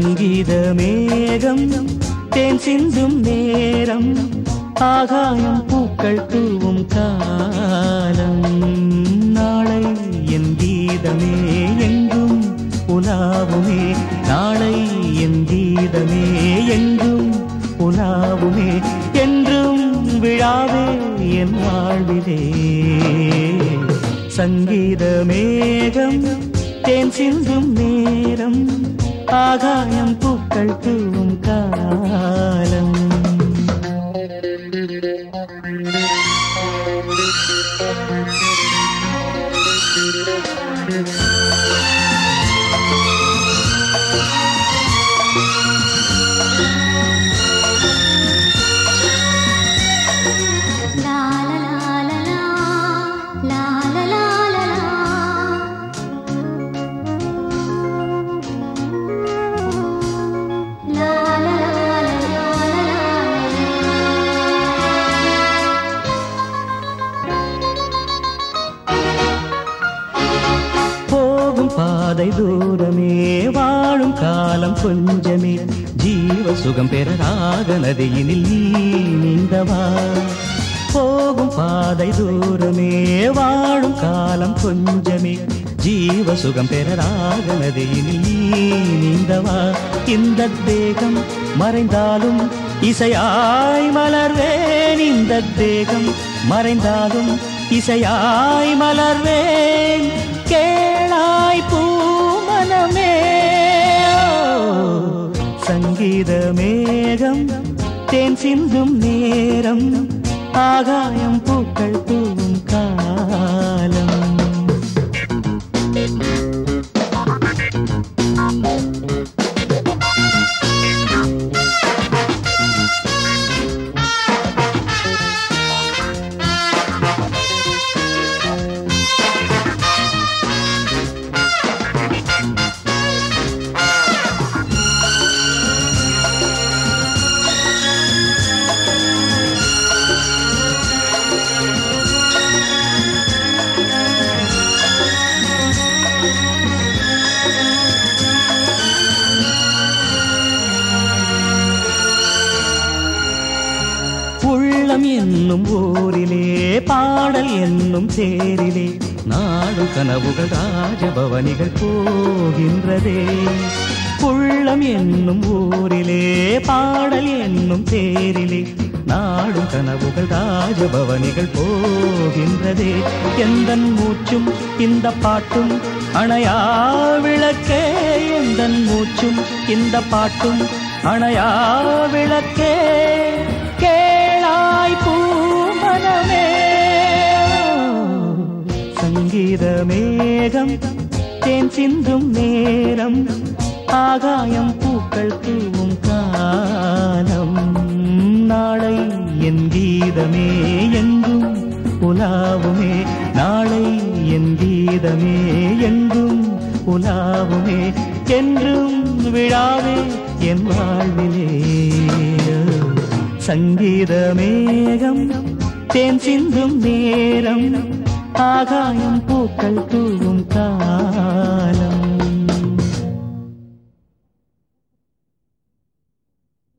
சங்கீத மேகம் தேன் சிந்தும் நேரம் ஆகாயம் பூக்கள் தூவும் காலம். நாளை என் கீதமே எங்கும் உலாவுமே நாளை என் கீதமே எங்கும் உலாவுமே என்றும் விழாவே என் வாழ்விலே. சங்கீத மேகம் தேன் சிந்தும் நேரம் ആകാശം പൂക്കൾ തൂവും കാലം பாதை தூரமே வாழும் காலம் கொஞ்சமே. ஜீவ சுகம் பெற ராக நதியினில் நீந்தவா? போகும் பாதை தூரமே வாழும் காலம் கொஞ்சமே. ஜீவ சுகம் பெற ராக நதியினில் நீந்தவா? இந்த தேகம் மறைந்தாலும் இசையாய் மலர்வேன். இந்த தேகம் மறைந்தாலும் இசையாய் மலர்வேன். கேளாய் பூ பூமனமே சங்கீத மேகம் தேன் சிந்தும் நேரம் ஆகாயம் பூக்கள் தூவும் உள்ளம் என்னும் ஊரிலே பாடல் என்னும் தேரிலே. நாடு கனவுகள் ராஜபவனிகள் போகின்றதே. உள்ளம் என்னும் ஊரிலே பாடல் என்னும் தேரிலே. நாடும் கனவுகள் ராஜபவனிகள் போகின்றதே. எந்த மூச்சும் இந்த பாட்டும் அணையா விளக்கே. எந்த மூச்சும் இந்த பாட்டும் அணையா விளக்கே. மேகம் தேன் சிந்தும் நேரம் ஆகாயம் பூக்கள் தூவும் காலம். நாளை என் கீதமே எங்கும் உலாவுமே. நாளை என் கீதமே எங்கும் உலாவுமே. என்றும் விழாவே என் வாழ்விலே. சங்கீத மேகம் தேன் சிந்தும் நேரம் ஆகாயம் பூக்கள் தூவும்